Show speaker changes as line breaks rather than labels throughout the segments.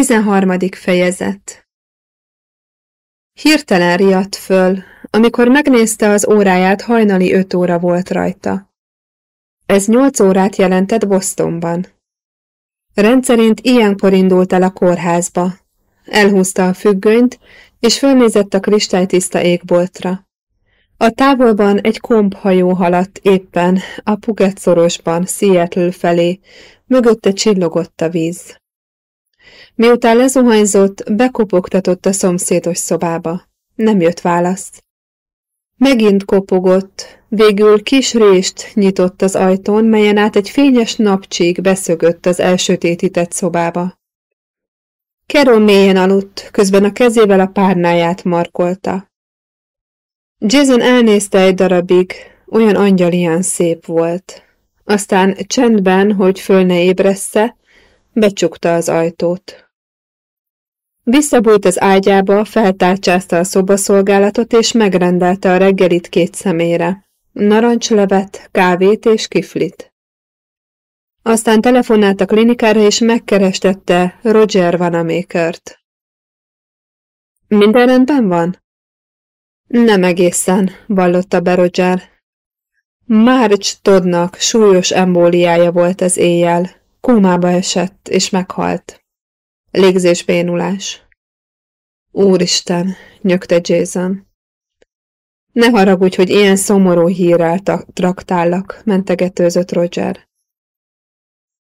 Tizenharmadik fejezet Hirtelen riadt föl, amikor megnézte az óráját, hajnali öt óra volt rajta. Ez nyolc órát jelentett Bostonban. Rendszerint ilyenkor indult el a kórházba. Elhúzta a függönyt, és fölnézett a kristálytiszta égboltra. A távolban egy komphajó haladt éppen a Puget szorosban, Seattle felé, mögötte csillogott a víz. Miután lezuhanyzott, bekopogtatott a szomszédos szobába. Nem jött válasz. Megint kopogott, végül kis rést nyitott az ajtón, melyen át egy fényes napcsík beszögött az elsötétített szobába. Carol mélyen aludt, közben a kezével a párnáját markolta. Jason elnézte egy darabig, olyan angyalian szép volt. Aztán csendben, hogy föl ne ébressze, becsukta az ajtót. Visszabújt az ágyába, feltárcsázta a szobaszolgálatot, és megrendelte a reggelit két szemére. Narancslevet, kávét és kiflit. Aztán telefonált a klinikára, és megkerestette Roger Vanamakert. Minden rendben van? Nem egészen, vallotta be Roger. March Toddnak súlyos embóliája volt az éjjel. Kómába esett, és meghalt. Légzésbénulás. Úristen, nyögte Jason. Ne haragudj, hogy ilyen szomorú hírrel traktálak, mentegetőzött Roger.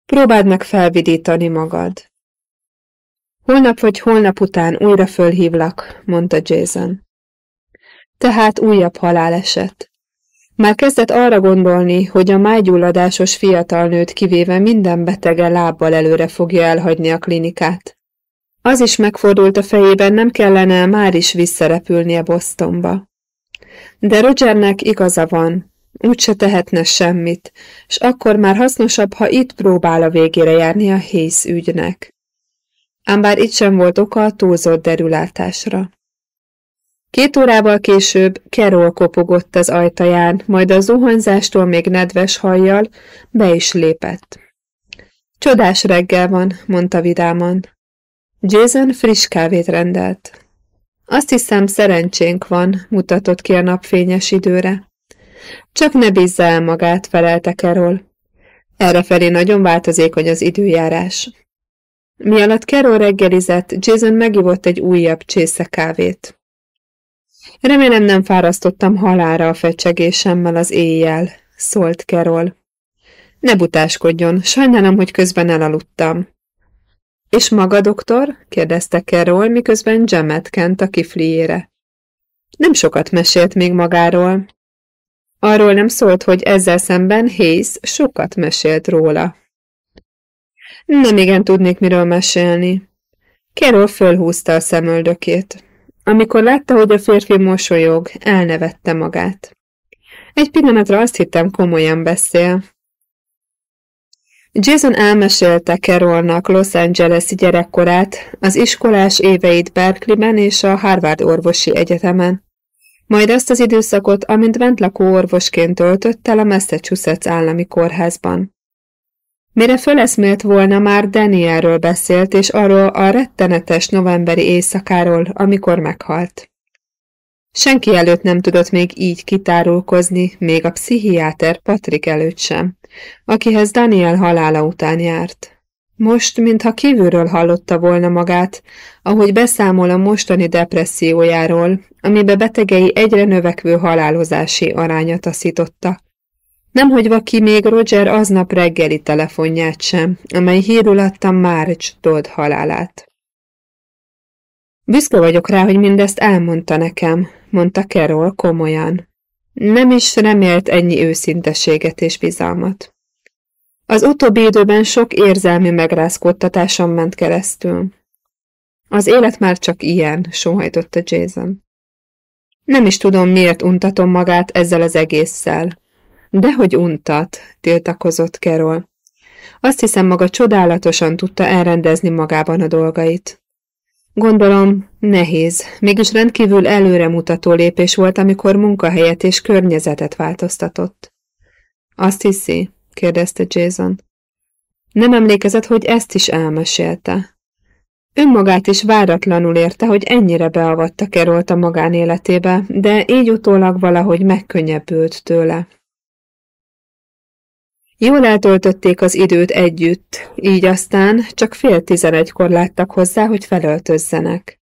Próbáld meg felvidítani magad. Holnap vagy holnap után újra fölhívlak, mondta Jason. Tehát újabb haláleset. Már kezdett arra gondolni, hogy a májgyulladásos fiatal nőt kivéve minden betege lábbal előre fogja elhagyni a klinikát. Az is megfordult a fejében, nem kellene már is visszarepülnie Bostonba. De Rogernek igaza van, úgyse tehetne semmit, és akkor már hasznosabb, ha itt próbál a végére járni a Hész ügynek. Ám bár itt sem volt oka a túlzott derülátásra. Két órával később Kerol kopogott az ajtaján, majd a zuhanyzástól még nedves hajjal be is lépett. Csodás reggel van, mondta vidáman. Jason friss kávét rendelt. Azt hiszem, szerencsénk van, mutatott ki a napfényes időre. Csak ne bízza el magát, felelte Kerol. Errefelé nagyon változékony az időjárás. Mi alatt Carol reggelizett, Jason megivott egy újabb csésze kávét. Remélem nem fárasztottam halára a fecsegésemmel az éjjel, szólt Kerol. Ne butáskodjon, sajnálom, hogy közben elaludtam. És maga, doktor? kérdezte Kerol, miközben Jemet kent a kifliére. Nem sokat mesélt még magáról. Arról nem szólt, hogy ezzel szemben Hayes sokat mesélt róla. Nem igen tudnék miről mesélni. Kerol fölhúzta a szemöldökét. Amikor látta, hogy a férfi mosolyog, elnevette magát. Egy pillanatra azt hittem, komolyan beszél. Jason elmesélte Carolnak Los Angeles-i gyerekkorát, az iskolás éveit Berkeleyben és a Harvard orvosi egyetemen, majd azt az időszakot, amint bentlakó orvosként töltött el a Massachusetts állami kórházban. Mire föleszmélt volna, már Danielről beszélt, és arról a rettenetes novemberi éjszakáról, amikor meghalt. Senki előtt nem tudott még így kitárulkozni, még a pszichiáter Patrik előtt sem, akihez Daniel halála után járt. Most, mintha kívülről hallotta volna magát, ahogy beszámol a mostani depressziójáról, amibe betegei egyre növekvő halálozási aránya taszította, Nemhogyva ki még Roger aznap reggeli telefonját sem, amely hírul adta Marge Todd halálát. Büszke vagyok rá, hogy mindezt elmondta nekem, mondta Carol komolyan. Nem is remélt ennyi őszinteséget és bizalmat. Az utóbbi időben sok érzelmi megrázkódtatáson ment keresztül. Az élet már csak ilyen, sóhajtotta Jason. Nem is tudom, miért untatom magát ezzel az egésszel. Dehogy untat, tiltakozott Kerol. Azt hiszem, maga csodálatosan tudta elrendezni magában a dolgait. Gondolom, nehéz, mégis rendkívül előremutató lépés volt, amikor munkahelyet és környezetet változtatott. Azt hiszi? kérdezte Jason. Nem emlékezett, hogy ezt is elmesélte. Önmagát is váratlanul érte, hogy ennyire beavatta Kerolt a magánéletébe, de így utólag valahogy megkönnyebbült tőle. Jól eltöltötték az időt együtt, így aztán csak fél tizenegykor láttak hozzá, hogy felöltözzenek.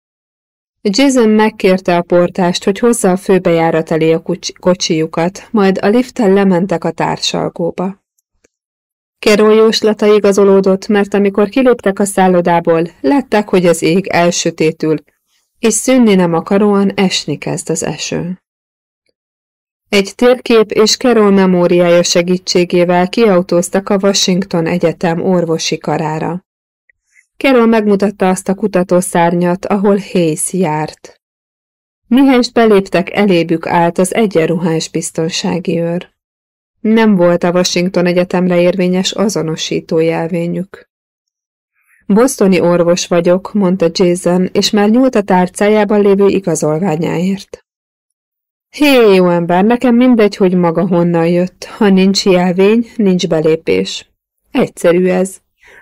Jason megkérte a portást, hogy hozza a főbejárat elé a kocsijukat, majd a lifttel lementek a társalgóba. Kerol jóslata igazolódott, mert amikor kiléptek a szállodából, látták, hogy az ég elsötétül, és szűnni nem akaróan esni kezd az eső. Egy térkép és Carol memóriája segítségével kiautóztak a Washington Egyetem orvosi karára. Carol megmutatta azt a kutatószárnyat, ahol Hayes járt. Mihelyest beléptek, elébük állt az egyenruhás biztonsági őr. Nem volt a Washington Egyetemre érvényes azonosító jelvényük. Bostoni orvos vagyok, mondta Jason, és már nyúlt a tárcájában lévő igazolványáért. Hé, jó ember, nekem mindegy, hogy maga honnan jött. Ha nincs jelvény, nincs belépés. Egyszerű ez.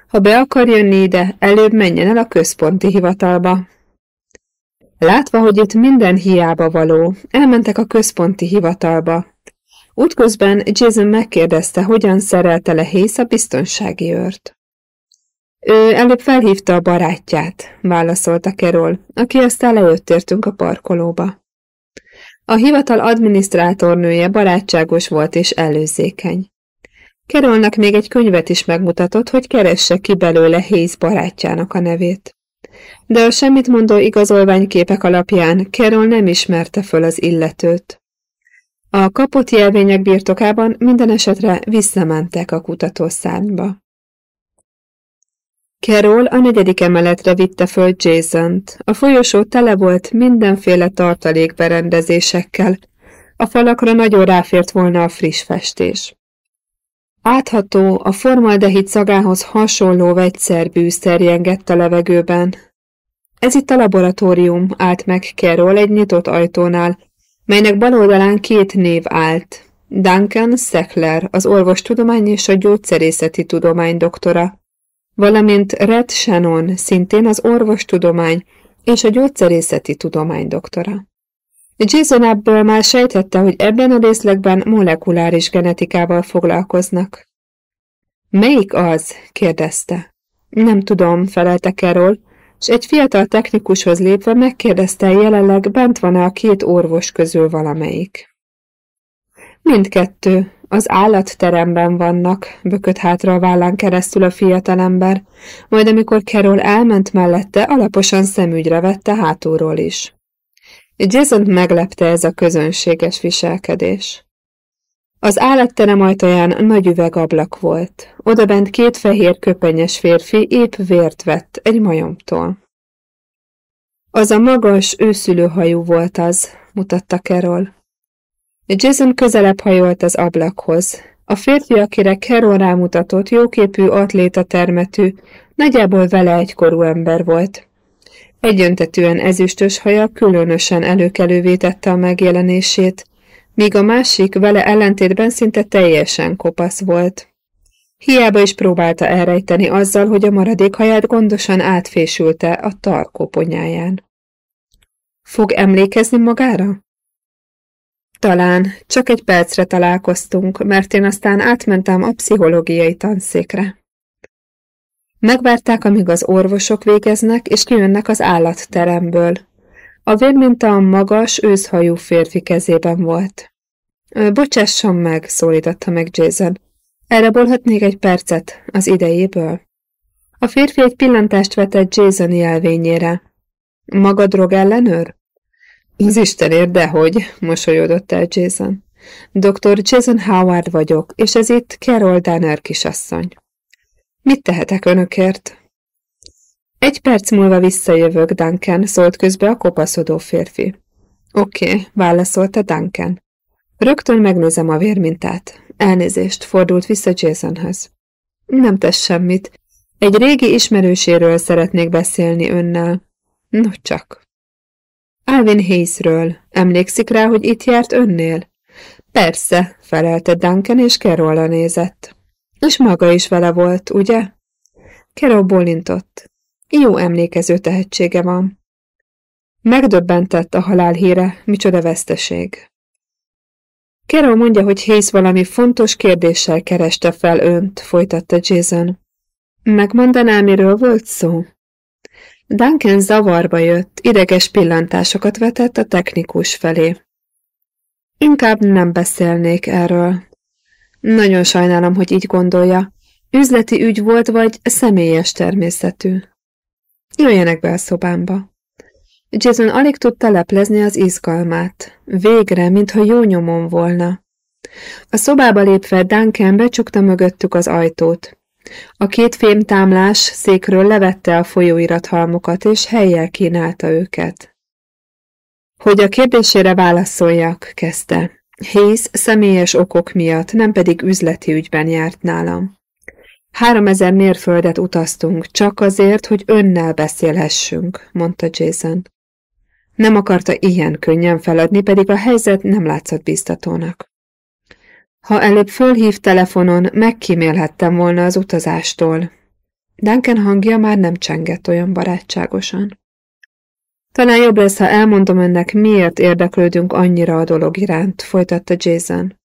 Ha be akar jönni ide, előbb menjen el a központi hivatalba. Látva, hogy itt minden hiába való, elmentek a központi hivatalba. Útközben Jason megkérdezte, hogyan szerelte le Hész a biztonsági őrt. Ő előbb felhívta a barátját, válaszolta Kerol, aki aztán lejött értünk a parkolóba. A hivatal adminisztrátornője barátságos volt és előzékeny. Kerolnak még egy könyvet is megmutatott, hogy keresse ki belőle Hayes barátjának a nevét. De a semmit mondó igazolványképek alapján Kerol nem ismerte föl az illetőt. A kapott jelvények birtokában minden esetre visszamentek a kutatószárnyba. Carol a negyedik emeletre vitte föl Jason-t. A folyosó tele volt mindenféle tartalékberendezésekkel. A falakra nagyon ráfért volna a friss festés. Átható, a formaldehid szagához hasonló vegyszerbű szerjengett a levegőben. Ez itt a laboratórium, állt meg Carol egy nyitott ajtónál, melynek bal oldalán két név állt. Duncan Seckler, az orvostudomány és a gyógyszerészeti tudomány doktora, valamint Red Shannon, szintén az orvostudomány és a gyógyszerészeti tudomány doktora. Jason ebből már sejtette, hogy ebben a részlegben molekuláris genetikával foglalkoznak. Melyik az? kérdezte. Nem tudom, felelte Carol, és egy fiatal technikushoz lépve megkérdezte, jelenleg bent van-e a két orvos közül valamelyik. Mindkettő, az állatteremben vannak, bökött hátra a vállán keresztül a fiatalember, majd amikor Carol elment mellette, alaposan szemügyre vette hátulról is. Jason meglepte ez a közönséges viselkedés. Az állatterem ajtaján nagy üvegablak volt. Odabent két fehér köpenyes férfi épp vért vett egy majomtól. Az a magas, őszülőhajú volt az, mutatta Carol. Jason közelebb hajolt az ablakhoz. A férfi, akire Carol rámutatott, jóképű, atléta termetű, nagyjából vele egykorú ember volt. Egyöntetűen ezüstös haja különösen előkelővé tette a megjelenését, míg a másik vele ellentétben szinte teljesen kopasz volt. Hiába is próbálta elrejteni azzal, hogy a maradék haját gondosan átfésülte a tarkóponyáján. Fog emlékezni magára? Talán, csak egy percre találkoztunk, mert én aztán átmentem a pszichológiai tanszékre. Megvárták, amíg az orvosok végeznek, és kijönnek az állatteremből. A vérminta a magas, őszhajú férfi kezében volt. Bocsásson meg, szólította meg Jason. Elrabolhatnék egy percet az idejéből? A férfi egy pillantást vetett Jason jelvényére. Maga drog ellenőr? Az Istenért, dehogy, mosolyodott el Jason. Dr. Jason Howard vagyok, és ez itt Carol Danner kisasszony. Mit tehetek önökért? Egy perc múlva visszajövök, Duncan, szólt közbe a kopaszodó férfi. Oké, okay, válaszolta Duncan. Rögtön megnézem a vérmintát. Elnézést, fordult vissza Jasonhez. Nem tesz semmit. Egy régi ismerőséről szeretnék beszélni önnel. No csak. Alvin Hayesről. Emlékszik rá, hogy itt járt önnél? Persze, felelte Duncan, és Carol nézett. És maga is vele volt, ugye? Carol bólintott. Jó emlékező tehetsége van. Megdöbbentett a halál híre, micsoda veszteség. Carol mondja, hogy Hayes valami fontos kérdéssel kereste fel önt, folytatta Jason. Megmondaná, miről volt szó? Duncan zavarba jött, ideges pillantásokat vetett a technikus felé. Inkább nem beszélnék erről. Nagyon sajnálom, hogy így gondolja. Üzleti ügy volt, vagy személyes természetű. Jöjjenek be a szobámba. Jason alig tudta leplezni az izgalmát. Végre, mintha jó nyomon volna. A szobába lépve Duncan becsukta mögöttük az ajtót. A két fémtámlás székről levette a folyóirathalmokat, és helyjel kínálta őket. Hogy a kérdésére válaszoljak, kezdte. Hayes személyes okok miatt, nem pedig üzleti ügyben járt nálam. Háromezer mérföldet utaztunk, csak azért, hogy önnel beszélhessünk, mondta Jason. Nem akarta ilyen könnyen feladni, pedig a helyzet nem látszott biztatónak. Ha előbb fölhív telefonon, megkímélhettem volna az utazástól. Duncan hangja már nem csengett olyan barátságosan. Talán jobb lesz, ha elmondom önnek, miért érdeklődünk annyira a dolog iránt, folytatta Jason.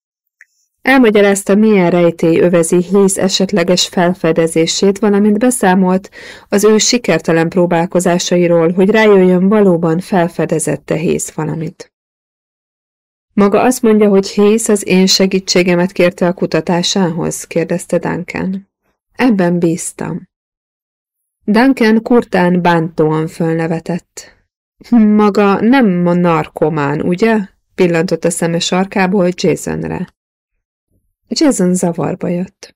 Elmagyarázta, milyen rejtély övezi Hész esetleges felfedezését, valamint beszámolt az ő sikertelen próbálkozásairól, hogy rájöjjön valóban felfedezette Hész valamit. Maga azt mondja, hogy Hész az én segítségemet kérte a kutatásához? kérdezte Duncan. Ebben bíztam. Duncan kurtán bántóan fölnevetett. Maga nem a narkomán, ugye? pillantott a szeme sarkából Jasonre. Jason zavarba jött.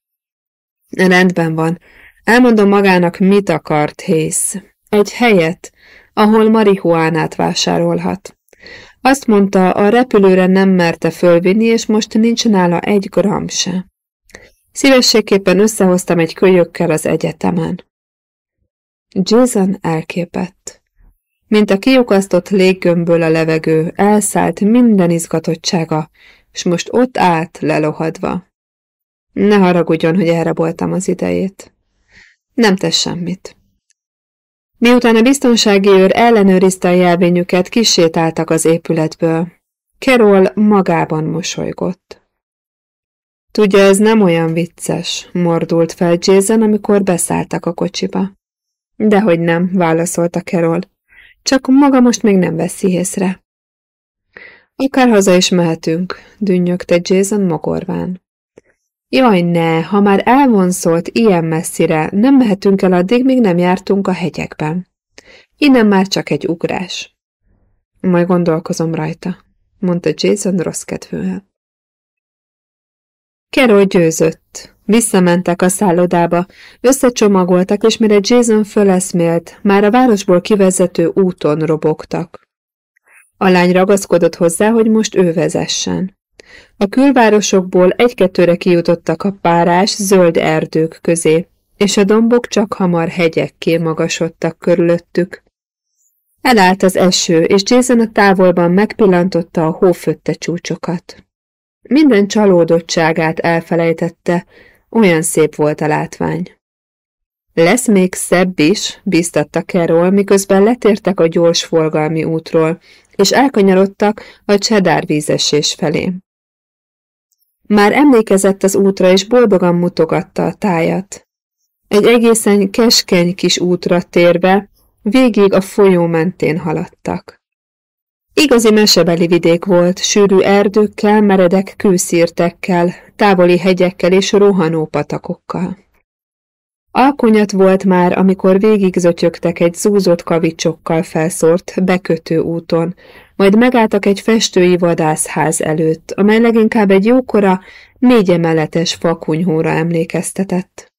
Rendben van. Elmondom magának, mit akart Hész. Egy helyet, ahol marihuánát vásárolhat. Azt mondta, a repülőre nem merte fölvinni, és most nincs nála egy gram se. Szívességképpen összehoztam egy kölyökkel az egyetemen. Jason elképett. Mint a kiukasztott léggömbből a levegő, elszállt minden izgatottsága, és most ott állt lelohadva. Ne haragudjon, hogy elraboltam az idejét. Nem tesz semmit. Miután a biztonsági őr ellenőrizte a jelvényüket, kisétáltak az épületből. Carol magában mosolygott. Tudja, ez nem olyan vicces, mordult fel Jason, amikor beszálltak a kocsiba. Dehogy nem, válaszolta Carol. Csak maga most még nem veszi észre. Akár haza is mehetünk, dünnyögte Jason mogorván. Jaj, ne, ha már elvonszolt ilyen messzire, nem mehetünk el addig, míg nem jártunk a hegyekben. Innen már csak egy ugrás. Majd gondolkozom rajta, mondta Jason rossz kedvűen. Carol győzött. Visszamentek a szállodába, összecsomagoltak, és mire Jason föleszmélt, már a városból kivezető úton robogtak. A lány ragaszkodott hozzá, hogy most ő vezessen. A külvárosokból egy-kettőre kijutottak a párás, zöld erdők közé, és a dombok csak hamar hegyekké magasodtak körülöttük. Elállt az eső, és Jason a távolban megpillantotta a hófötte csúcsokat. Minden csalódottságát elfelejtette, olyan szép volt a látvány. Lesz még szebb is, bíztatta Carol, miközben letértek a gyors forgalmi útról, és elkanyarodtak a csedár vízesés felé. Már emlékezett az útra, és boldogan mutogatta a tájat. Egy egészen keskeny kis útra térve, végig a folyó mentén haladtak. Igazi mesebeli vidék volt, sűrű erdőkkel, meredek kőszírtekkel, távoli hegyekkel és rohanó patakokkal. Alkonyat volt már, amikor végig zötyögtek egy zúzott kavicsokkal felszórt, bekötő úton, majd megálltak egy festői vadászház előtt, amely leginkább egy jókora, négy emeletes fakunyhóra emlékeztetett.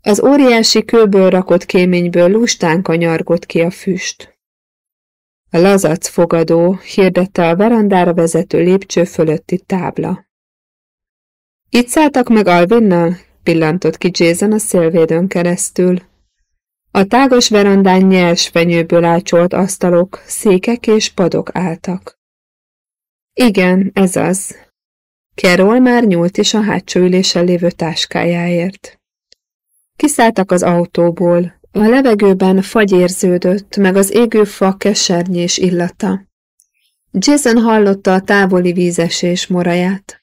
Az óriási kőből rakott kéményből lustán kanyargott ki a füst. A lazac fogadó hirdette a verandára vezető lépcső fölötti tábla. Itt szálltak meg Alvinnal? Pillantott ki Jason a szélvédőn keresztül. A tágos verandán nyers fenyőből ácsolt asztalok, székek és padok álltak. Igen, ez az. Carol már nyúlt is a hátsó ülésen lévő táskájáért. Kiszálltak az autóból, A levegőben fagy érződött, meg az égő fa kesernyés illata. Jason hallotta a távoli vízesés moraját.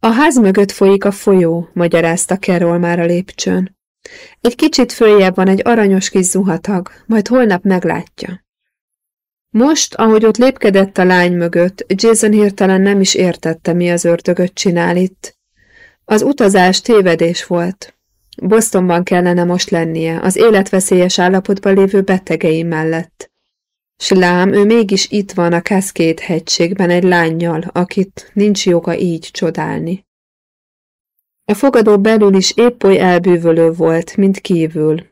A ház mögött folyik a folyó, magyarázta Carol már a lépcsőn. Egy kicsit följebb van egy aranyos kis zuhatag, majd holnap meglátja. Most, ahogy ott lépkedett a lány mögött, Jason hirtelen nem is értette, mi az ördögöt csinál itt. Az utazás tévedés volt. Bostonban kellene most lennie, az életveszélyes állapotban lévő betegei mellett. S lám, ő mégis itt van a Cascade hegységben egy lányjal, akit nincs joga így csodálni. A fogadó belül is épp oly elbűvölő volt, mint kívül.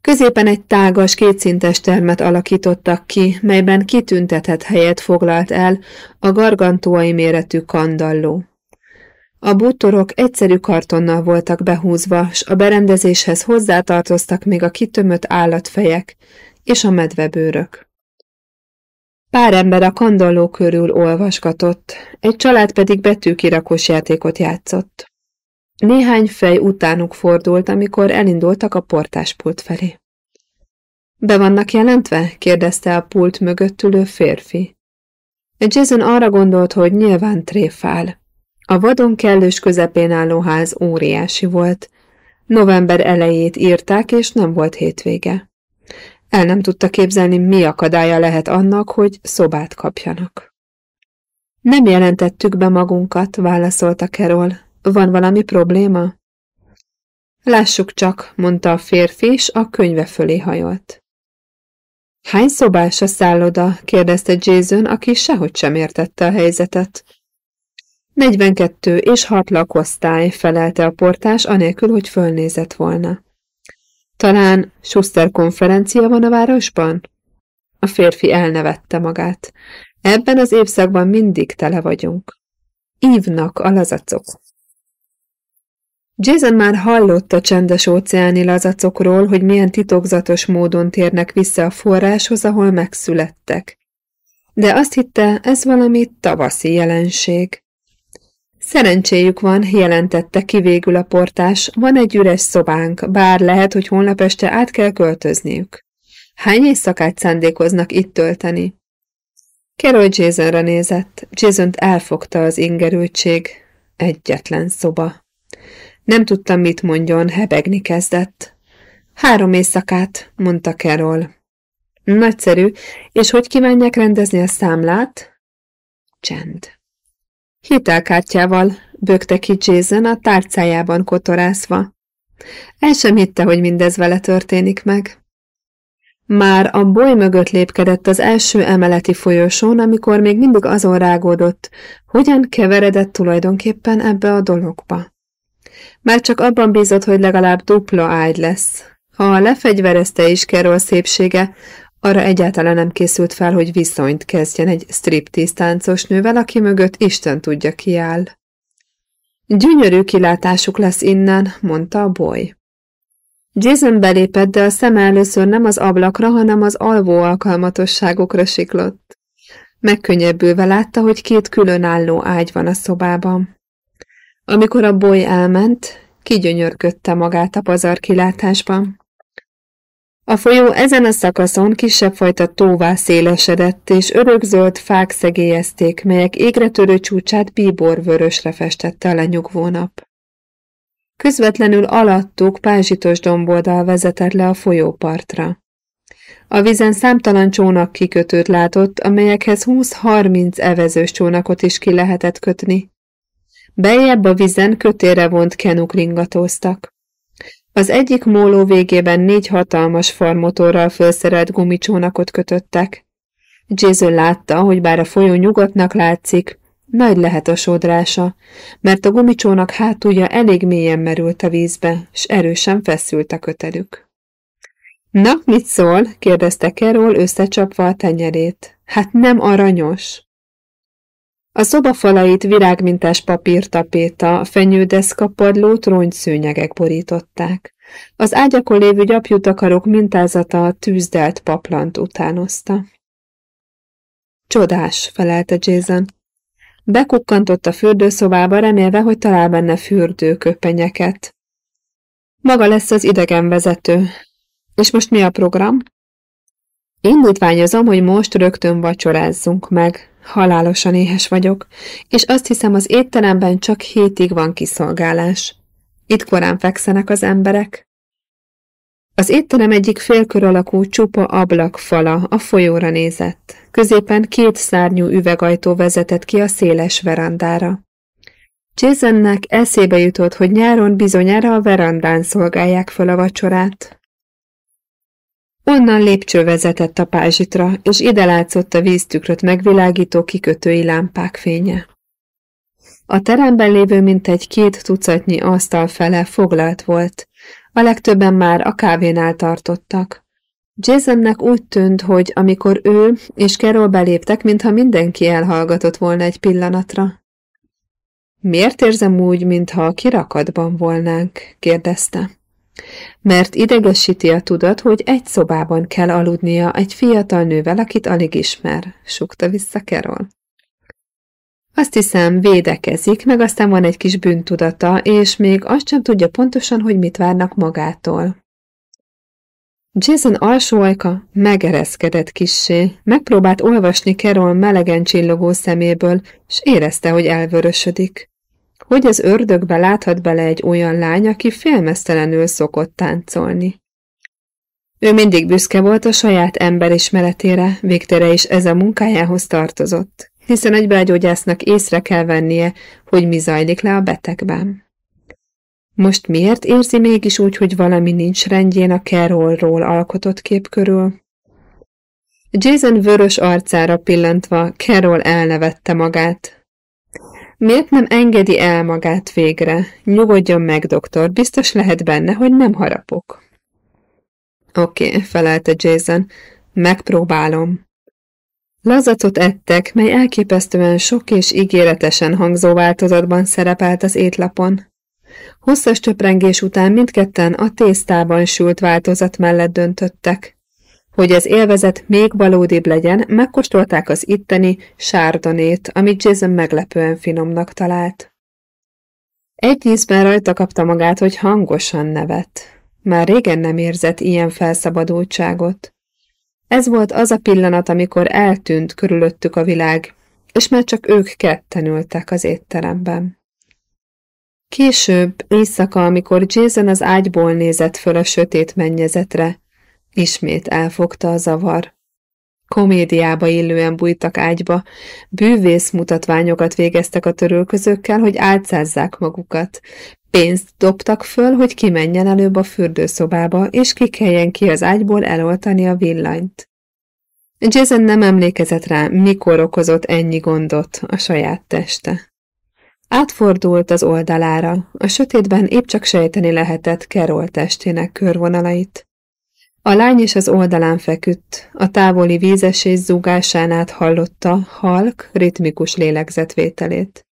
Középen egy tágas, kétszintes termet alakítottak ki, melyben kitüntetett helyet foglalt el a gargantuai méretű kandalló. A bútorok egyszerű kartonnal voltak behúzva, s a berendezéshez hozzátartoztak még a kitömött állatfejek és a medvebőrök. Pár ember a kandalló körül olvasgatott, egy család pedig betűkirakós játékot játszott. Néhány fej utánuk fordult, amikor elindultak a portáspult felé. Be vannak jelentve? kérdezte a pult mögött ülő férfi. Jason arra gondolt, hogy nyilván tréfál. A vadon kellős közepén álló ház óriási volt. November elejét írták, és nem volt hétvége. El nem tudta képzelni, mi akadálya lehet annak, hogy szobát kapjanak. Nem jelentettük be magunkat, válaszolta Carol. Van valami probléma? Lássuk csak, mondta a férfi, és a könyve fölé hajolt. Hány szobás a szálloda? kérdezte Jason, aki sehogy sem értette a helyzetet. 42 és hat lakosztály, felelte a portás, anélkül, hogy fölnézett volna. Talán Schuster konferencia van a városban? A férfi elnevette magát. Ebben az évszakban mindig tele vagyunk. Ívnak a lazacok. Jason már hallott a csendes óceáni lazacokról, hogy milyen titokzatos módon térnek vissza a forráshoz, ahol megszülettek. De azt hitte, ez valami tavaszi jelenség. Szerencséjük van, jelentette ki végül a portás, van egy üres szobánk, bár lehet, hogy holnap este át kell költözniük. Hány éjszakát szándékoznak itt tölteni? Carol Jasonra nézett, jason elfogta az ingerültség. Egyetlen szoba. Nem tudtam, mit mondjon, hebegni kezdett. Három éjszakát, mondta Carol. Nagyszerű, és hogy kívánják rendezni a számlát? Csend. Hitelkártyával, bökte ki Jason a tárcájában kotorászva. El sem hitte, hogy mindez vele történik meg. Már a boly mögött lépkedett az első emeleti folyosón, amikor még mindig azon rágódott, hogyan keveredett tulajdonképpen ebbe a dologba. Már csak abban bízott, hogy legalább dupla ágy lesz. Ha lefegyverezte is Carol szépsége, arra egyáltalán nem készült fel, hogy viszonyt kezdjen egy striptease táncos nővel, aki mögött Isten tudja ki áll. Gyönyörű kilátásuk lesz innen, mondta a boly. Jason belépett, de a szem először nem az ablakra, hanem az alvó alkalmatosságokra siklott. Megkönnyebbülve látta, hogy két különálló ágy van a szobában. Amikor a boly elment, kigyönyörködte magát a pazar kilátásban. A folyó ezen a szakaszon kisebb fajta tóvá szélesedett, és örökzöld fák szegélyezték, melyek égre törő csúcsát bíbor vörösre festette a lenyugvó nap. Közvetlenül alattuk pázsitos domboldal vezetett le a folyópartra. A vízen számtalan csónak kikötőt látott, amelyekhez 20-30 evezős csónakot is ki lehetett kötni. Beljebb a vízen kötére vont kenuk ringatóztak. Az egyik móló végében négy hatalmas farmotorral felszerelt gumicsónakot kötöttek. Jason látta, hogy bár a folyó nyugodtnak látszik, nagy lehet a sodrása, mert a gumicsónak hátulja elég mélyen merült a vízbe, s erősen feszült a kötelük. Na, mit szól? kérdezte Carol összecsapva a tenyerét. Hát nem aranyos. A szobafalait virágmintás papírtapéta, fenyődeszka padló tróngyszőnyegek borították. Az ágyakon lévő gyapjutakarok mintázata a tűzdelt paplant utánozta. Csodás, felelte Jason. Bekukkantott a fürdőszobába, remélve, hogy talál benne fürdőköpenyeket. Maga lesz az idegenvezető. És most mi a program? Indítványozom, hogy most rögtön vacsorázzunk meg. Halálosan éhes vagyok, és azt hiszem az étteremben csak hétig van kiszolgálás. Itt korán fekszenek az emberek. Az étterem egyik félkör alakú csupa ablakfala a folyóra nézett. Középen két szárnyú üvegajtó vezetett ki a széles verandára. Jasonnek eszébe jutott, hogy nyáron bizonyára a verandán szolgálják fel a vacsorát. Onnan lépcső vezetett a pázsitra, és ide látszott a víztükröt megvilágító kikötői lámpák fénye. A teremben lévő mintegy két tucatnyi asztal fele foglalt volt, a legtöbben már a kávénál tartottak. Jasonnek úgy tűnt, hogy amikor ő és Carol beléptek, mintha mindenki elhallgatott volna egy pillanatra. Miért érzem úgy, mintha kirakatban volnánk? kérdezte. Mert idegesíti a tudat, hogy egy szobában kell aludnia egy fiatal nővel, akit alig ismer, sukta vissza Carol. Azt hiszem, védekezik, meg aztán van egy kis bűntudata, és még azt sem tudja pontosan, hogy mit várnak magától. Jason alsó ajka megereszkedett kissé, megpróbált olvasni Carol melegen csillogó szeméből, és érezte, hogy elvörösödik. Hogy az ördögbe láthat bele egy olyan lány, aki félmeztelenül szokott táncolni. Ő mindig büszke volt a saját emberismeretére, végtere is ez a munkájához tartozott hiszen egy belgyógyásznak észre kell vennie, hogy mi zajlik le a betegben. Most miért érzi mégis úgy, hogy valami nincs rendjén a Carolról alkotott kép körül? Jason vörös arcára pillantva Carol elnevette magát. Miért nem engedi el magát végre? Nyugodjon meg, doktor, biztos lehet benne, hogy nem harapok. Oké, okay, felelte Jason, megpróbálom. Lazacot ettek, mely elképesztően sok és ígéretesen hangzó változatban szerepelt az étlapon. Hosszas töprengés után mindketten a tésztában sült változat mellett döntöttek. Hogy az élvezet még valódibb legyen, megkóstolták az itteni sárdonét, amit Jason meglepően finomnak talált. Egy ízben rajta kapta magát, hogy hangosan nevet. Már régen nem érzett ilyen felszabadultságot. Ez volt az a pillanat, amikor eltűnt körülöttük a világ, és már csak ők ketten ültek az étteremben. Később, éjszaka, amikor Jason az ágyból nézett föl a sötét mennyezetre, ismét elfogta a zavar. Komédiába illően bújtak ágyba, bűvész mutatványokat végeztek a törölközőkkel, hogy álcázzák magukat, Pénzt dobtak föl, hogy kimenjen előbb a fürdőszobába, és kikeljen ki az ágyból eloltani a villanyt. Jason nem emlékezett rá, mikor okozott ennyi gondot a saját teste. Átfordult az oldalára, a sötétben épp csak sejteni lehetett Carol testének körvonalait. A lány is az oldalán feküdt, a távoli vízesés zúgásán át hallotta halk, ritmikus lélegzetvételét.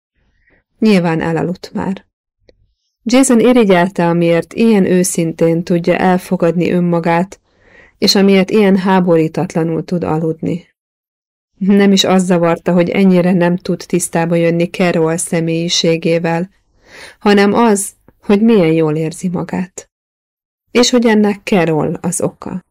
Nyilván elaludt már. Jason irigyelte, amiért ilyen őszintén tudja elfogadni önmagát, és amiért ilyen háborítatlanul tud aludni. Nem is az zavarta, hogy ennyire nem tud tisztába jönni Carol személyiségével, hanem az, hogy milyen jól érzi magát. És hogy ennek Carol az oka.